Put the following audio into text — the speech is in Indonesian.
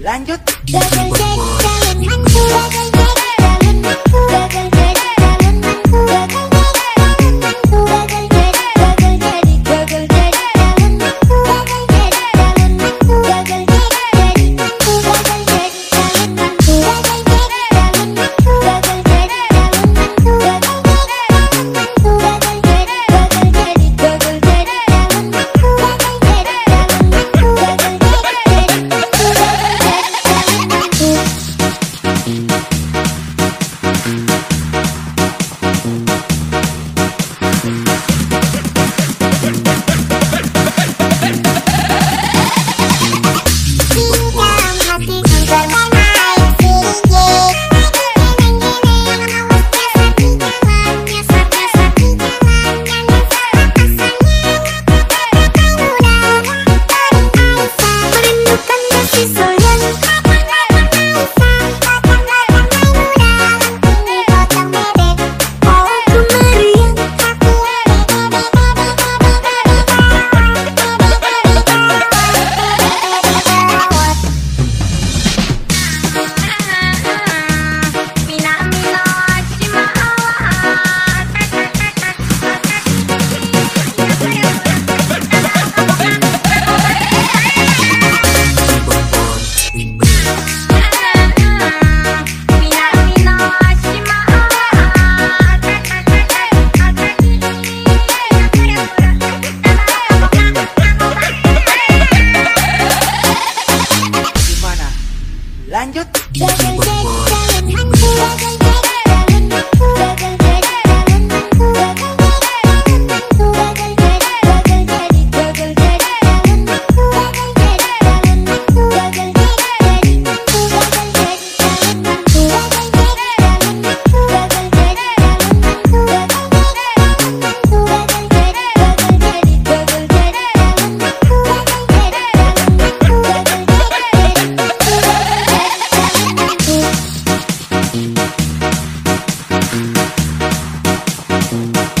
Lanjut. Thank